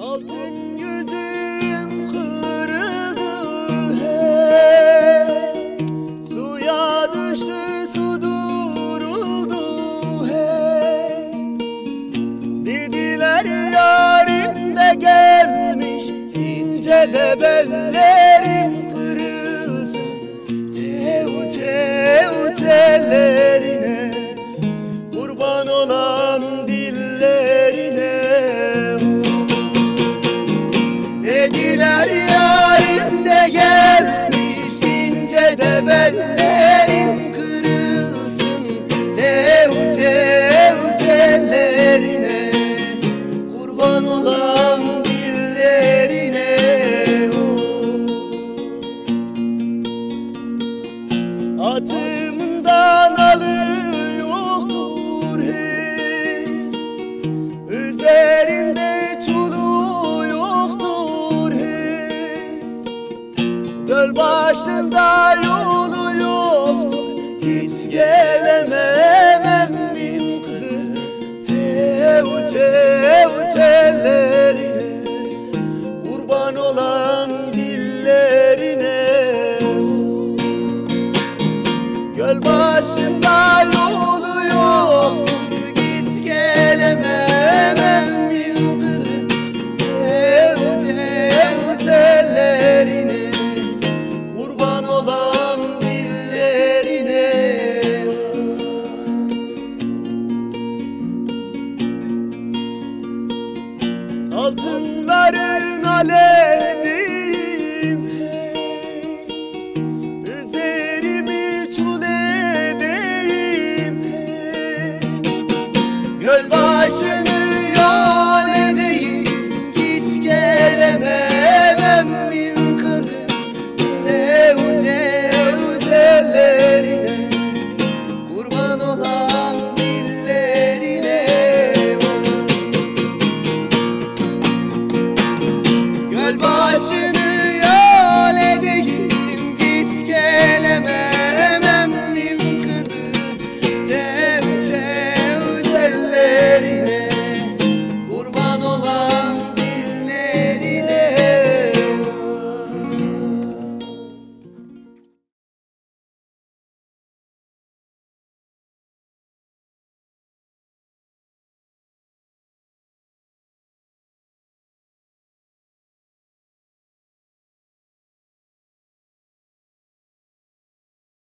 Altın yüzüm kırıldı hey. Suya düştü su duruldu hey. Dediler yarim de gelmiş ince de Atımdan alı yoktur hey Üzerinde çulu yoktur hey Göl başında yolu yoktur. Hiç gelemem Altınların aledi